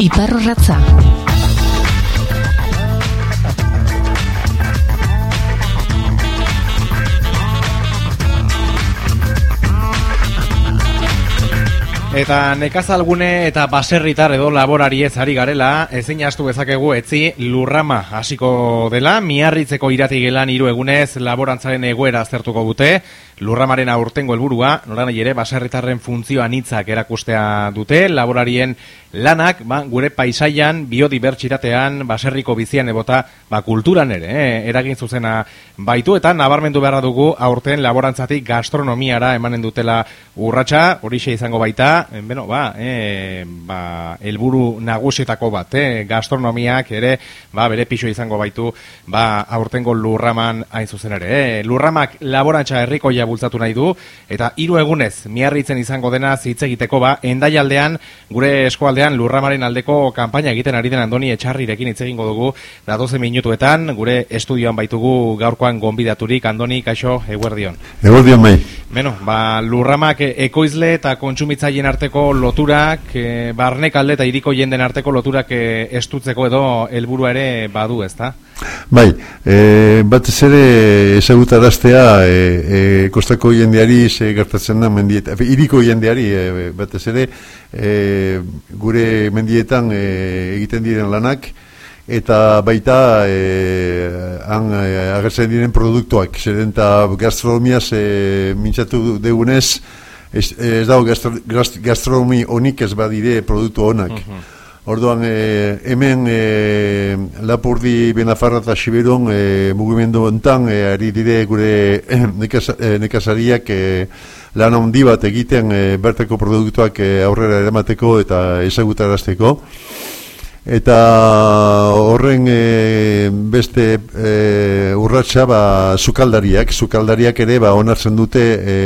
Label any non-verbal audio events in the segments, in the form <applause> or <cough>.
Iparrorratza. Eta nekazalgune eta baserritar edo laborari ez ari garela, ezin astu bezakegu etzi lurrama hasiko dela, miarritzeko irati gelan hiru egunez laborantzaren egoera aztertuko dute, lurramaren aurtengo helburua, noran ere baserritarren funtzioa nitzak erakustea dute, laborarien lanak, ba, gure paisaian, biodibertsitatean, baserriko bizian ebota, ba, kulturan ere, eh, eragin zuzena baitu, eta nabarmendu beharra dugu aurten laborantzatik gastronomiara emanen dutela urratsa. Horixe izango baita, beno, ba, eh, ba, elburu nagusietako bat, eh, gastronomiak ere, ba, bere pixo izango baitu, ba, aurtengo lurraman hain zuzen ere, eh, lurramak laborantza herrikoia bultzatu nahi du, eta hiru egunez, miarritzen izango dena hitz egiteko ba, endaialdean, gure eskualde lurramaren aldeko kanpaina egiten ari den Andoni Etxarrirekin hitz egingo dugu da 12 minutuetan gure estudioan baitugu gaurkoan gonbidaturik Andoni Kaixo Eguerdion. Eguerdion mai. Beno, ba, lurramak ekoizle eta kontsumitzaileen arteko loturak, e, barnek alde eta iriko jenden arteko loturak e, estutzeko edo helburua ere badu, ezta? Bai, e, batez ere ezagutaraztea e, e, kostako jendeari ze gertatzen da mendiet, iriko jendeari e, batez ere e, gure mendietan e, egiten diren lanak, eta baita e, han e, agertzen diren produktuak. Zeren eta gastronomiaz e, mintzatu degunez ez, ez dago gastro, gastronomi honik ez badire produktu honak uh Orduan, e, hemen e, Lapurdi, Benafarra eta Siberon e, mugimendu ontan e, ari dire gure e, nekazariak e, lan handi bat egiten e, berteko produktuak e, aurrera eramateko eta ezagutarazteko eta horren e, beste e, urratsa ba sukaldariak. Sukaldariak ere ba onartzen dute e,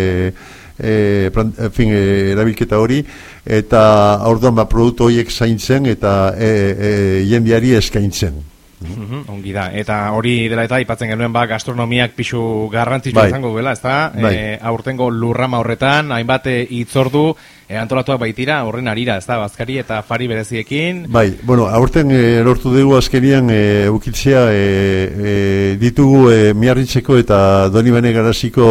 e, en fin, e, erabilketa hori. Eta orduan ba produktu horiek zaintzen eta e, e, jendiari eskaintzen Mhm, ongi da. Eta hori dela eta aipatzen genuen ba gastronomiak pixu garrantzitsua bai. izango duela, ezta? Bai. E, aurtengo lurrama horretan hainbat hitzordu e, antolatuak baitira horren arira, ezta? Bazkari eta fari bereziekin. Bai, bueno, aurten e, lortu dugu azkenian e, ukitzea e, e, ditugu e, miarritzeko eta doni bene garaziko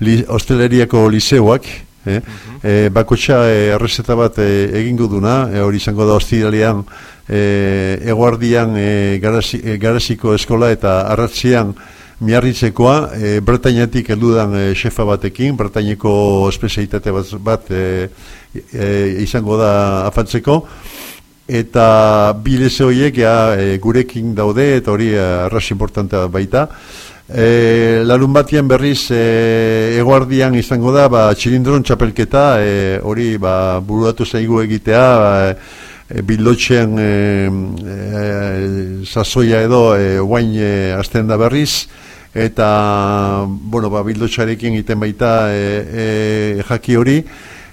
li, osteleriako liseuak, eh? Mhm. e, bakotxa errezeta bat e, egingo duna, e, hori izango da ostiralean e, eguardian e, garasi, e, garasiko eskola eta arratzian miarritzekoa, e, Bretainatik heldudan e, xefa batekin, Bretaineko espezialitate bat, bat e, e, izango da afantzeko, eta bileze horiek ja, e, gurekin daude, eta hori arras importantea baita. E, larun batian berriz e, eguardian izango da, ba, txilindron txapelketa, e, hori ba, buruatu zaigu egitea, ba, e, bildotxean e, e, sasoia edo e, guain e, azten da berriz. Eta bueno, ba, bildotxarekin egiten baita e, jaki hori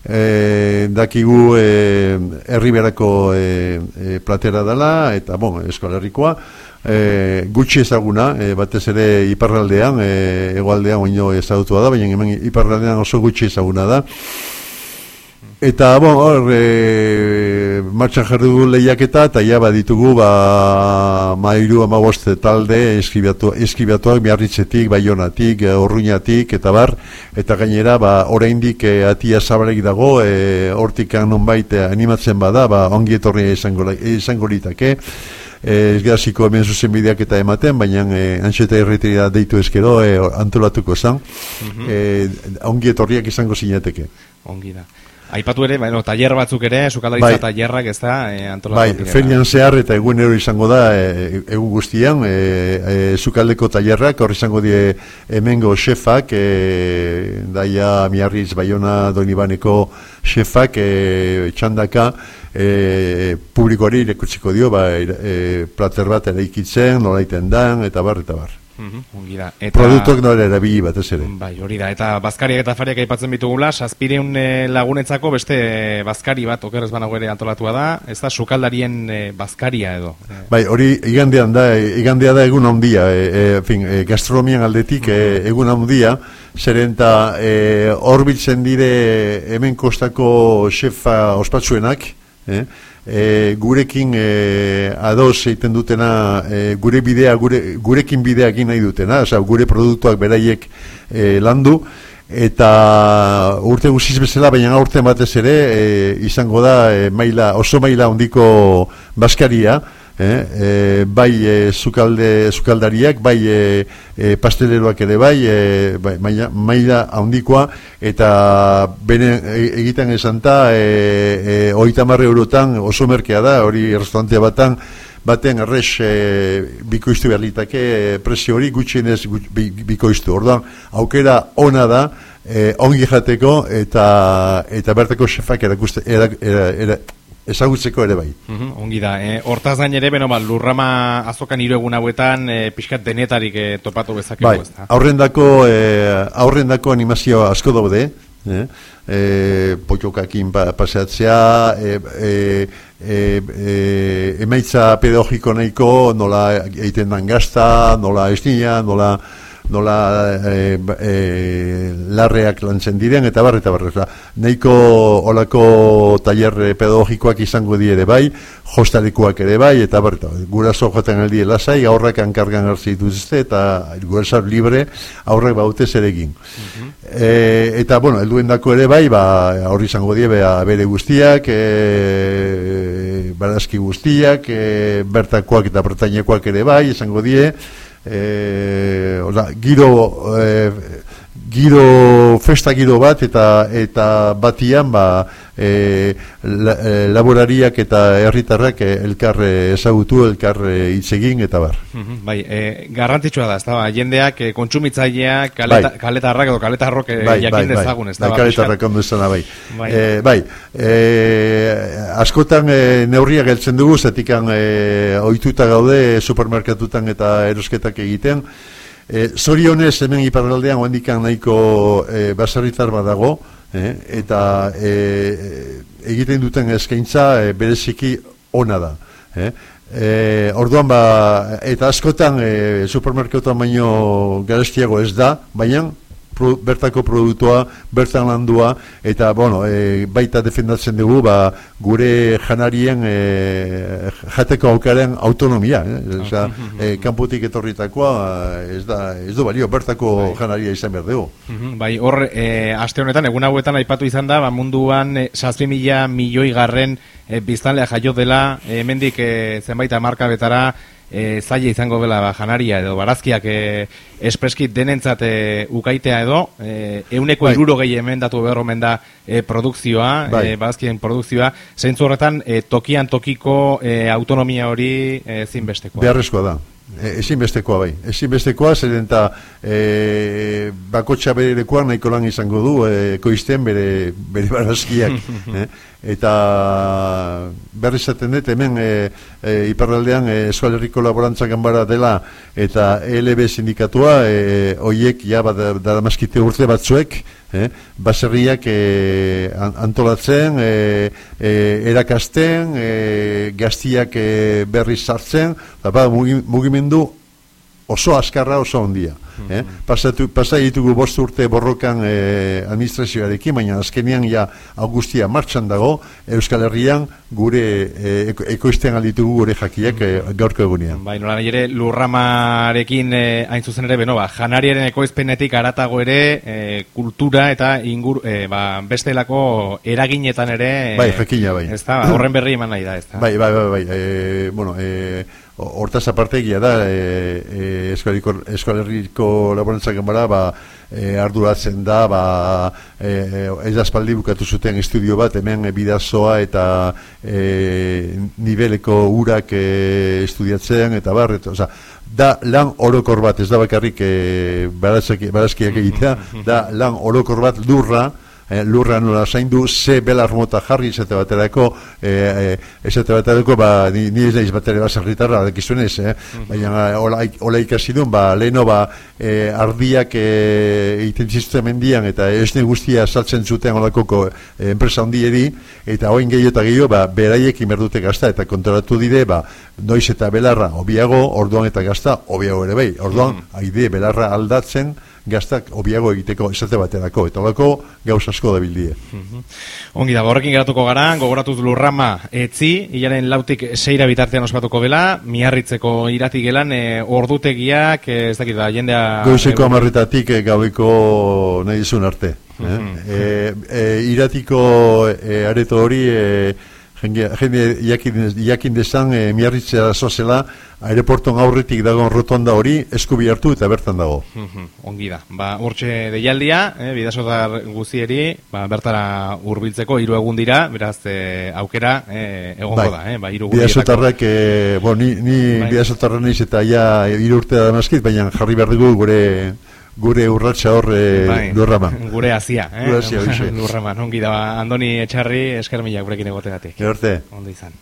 e, dakigu e, herriberako e, e, platera dela eta bon, eskolarrikoa e, gutxi ezaguna e, batez ere iparraldean e, egoaldean oino ezagutua da baina hemen iparraldean oso gutxi ezaguna da Eta, bon, hor, e, martxan jarri dugu lehiaketa, eta ja, baditugu, ba, mairu ama boste talde, eskibiatu, eskibiatuak, miarritzetik, baionatik, horruñatik, eta bar, eta gainera, ba, oraindik e, atia zabarek dago, e, hortik non baite animatzen bada, ba, ongi etorri izango, izango litake, e, ez hemen zuzen bideak eta ematen, baina e, antxeta irritiria deitu ezkero, e, antolatuko zan, mm -hmm. ongi etorriak izango zinateke. Ongi da. Aipatu ere, bueno, taller batzuk ere, sukalaritza bai. tailerrak ez da, e, antolatu Bai, ferian zehar eta egunero izango da, e, egun guztian, e, e, sukaldeko tailerrak, hor izango die hemengo xefak, e, daia miarriz baiona donibaneko xefak, e, txandaka, e, publikoari irekutsiko dio, ba, e, plater bat ere ikitzen, nolaiten dan, eta bar, eta bar. Ongi da. Eta... Produktuak nore erabili bat ez ere. Bai, hori da. Eta bazkariak eta fariak aipatzen bitugula, saspireun eh, lagunetzako beste bazkari bat, okerrez banago ere antolatua da, ez da sukaldarien e, bazkaria edo. Bai, hori igandean da, igandea da egun handia, e, e, fin, e, gastronomian aldetik e, egun handia, zeren eta hor e, dire hemen kostako xefa ospatsuenak, eh? e, gurekin e, ados egiten dutena e, gure bidea gure, gurekin bidea egin nahi dutena oza, gure produktuak beraiek e, landu eta urte guziz bezala baina urte batez ere e, izango da e, maila, oso maila ondiko baskaria eh, e, bai e, zukalde, zukaldariak, bai e, e, pasteleroak ere bai, e, bai maila, maila handikoa, eta bene egiten esan ta, e, e, oita marre eurotan oso merkea da, hori restaurantea batan, baten errez e, bikoiztu behar litake, e, presio hori gutxienez gut, bikoiztu. Orduan, aukera ona da, e, ongi jateko, eta, eta bertako xefak erakuste, ezagutzeko ere bai. Uhum, ongi da, eh? hortaz gain ere, beno, ba, lurrama azokan hiru egun hauetan, eh, pixkat denetarik eh, topatu bezakegu, bai, ez da? Aurrendako, eh, aurrendako animazio asko daude, eh? eh potxokakin pa, paseatzea, eh, eh, eh, eh, emaitza pedagogiko nahiko, nola egiten dan gazta, nola estia, nola nola e, e, larreak lantzen diren eta barreta barreta neiko olako taller pedagogikoak izango di ere bai jostalikuak ere bai eta barreta guraso joaten aldi lasai aurrak ankargan hartzi dituzte eta guraso libre aurrek baute zeregin. Mm eta bueno helduen dako ere bai ba hori izango die bere guztiak e, barazki guztiak e, bertakoak eta bertainekoak ere bai izango die e, oza, giro e, giro festa giro bat eta eta batian ba e, la, e, laborariak eta herritarrak elkar ezagutu elkar hitz egin eta bar. bai, e, garrantzitsua da, ezta? Ba, jendeak e, kontsumitzaileak kaleta, bai. kaletarrak edo kaletarrok e, bai, jakin bai, dezagun, ezta? Bai, kaletarrak ondo izan bai. Bai, e, bai e, askotan e, neurria geltzen dugu, zetikan e, ohituta gaude supermerkatutan eta erosketak egiten, E, zorionez hemen iparraldean oendikan nahiko e, basarritar badago e, eta e, egiten duten eskaintza e, bereziki ona da e, e, orduan ba eta askotan e, supermerkatuan baino garestiago ez da baina pro, bertako produktua, bertan landua, eta, bueno, e, baita defendatzen dugu, ba, gure janarien e, jateko aukaren autonomia, eh? Osa, e, kanputik etorritakoa, ez da, ez du balio, bertako bai. janaria izan behar dugu. Bai, hor, e, aste honetan, egun hauetan aipatu izan da, ba, munduan, e, saspi mila milioi garren e, biztanlea jaio dela, e, hemendik e, zenbait amarka betara, e, zaila izango dela ba, janaria edo barazkiak e, espeskit denentzat e, ukaitea edo e, euneko bai. iruro gehi hemen datu behar omen da e, produkzioa, bai. e, barazkien produkzioa, zeintzu horretan e, tokian tokiko e, autonomia hori e, zinbesteko. Beharrezkoa da. E, ezinbestekoa bai, ezinbestekoa zer eta e, bakotxa bere lekuan nahiko lan izango du e, koizten bere, bere barazkiak <laughs> eh? eta berri zaten dut hemen e, e, iparraldean e, Esual Herriko Laborantza Gambara dela eta ELB sindikatua e, oiek ja daramazkite urte batzuek eh, baserriak eh, antolatzen, eh, eh, erakasten, eh, gaztiak eh, berriz sartzen, ba, mugimendu oso askarra oso ondia. Eh? Pasatu, pasa ditugu bost urte borrokan eh, administrazioarekin, baina azkenian ja augustia martxan dago, Euskal Herrian gure eh, ekoizten alditugu gure jakiek eh, gaurko egunean. Bai, nola ere lurramarekin eh, hain zuzen ere, beno, ba, janariaren ekoizpenetik aratago ere eh, kultura eta ingur, eh, ba, bestelako eraginetan ere... bai, jakina, bai. Ez da, horren berri eman nahi da, ez da. Bai, bai, bai, bai, eh, bueno, eh, hortaz aparte egia da e, e, eskolerriko laborantzak enbara ba, e, arduratzen da ba, e, ez aspaldi bukatu zuten estudio bat hemen bidazoa eta e, niveleko urak e, estudiatzen eta bar, oza, da lan orokor bat ez da bakarrik e, barazkiak egitea da <laughs> lan orokor bat lurra eh, lurra nola zaindu, ze belar mota jarri esate baterako, eh, esate baterako, ba, ni, ni ez naiz batere basarritarra, dekizuenez, eh? Mhm. baina hola, hola ikasi duen, ba, leheno ba, eh, ardiak eh, egiten zizute mendian, eta esne guztia saltzen zuten holakoko eh, enpresa hondieri, eta hoin gehiago eta gehiago, ba, beraiek imerdute gazta, eta kontratu dide, ba, noiz eta belarra obiago, orduan eta gazta, obiago ere bai, orduan, mm -hmm. aide, belarra aldatzen, gaztak obiago egiteko esate baterako, eta lako gauz asko da bildie. Ongi da, horrekin geratuko gara, gogoratuz lurrama etzi, hilaren lautik seira bitartean ospatuko bela, miarritzeko irati gelan, e, ordutegiak, e, ez dakit da, jendea... Goizeko amarretatik e, gaueko nahi dizun arte. Eh? e, e, iratiko e, areto hori... E, jende, jende jakin, jakin desan e, miarritzea zozela aeroporton aurretik dagoen rotonda hori eskubi hartu eta bertan dago. Ongi da. Ba, urtxe deialdia, eh, bidazotar guzieri, ba, bertara hurbiltzeko hiru egun dira, beraz e, aukera eh, egongo bai. da. Eh, ba, iru bidazotarrak, e, bo, ni, ni bai. bidazotarra niz eta ja hiru urte da baina jarri behar dugu gure gure urratsa hor e, bai, lurrama. Gure azia, eh? Gure azia, lurrama, <laughs> ongi da, Andoni Etxarri, eskermilak gurekin egoteatik. Gerarte. Ondo izan.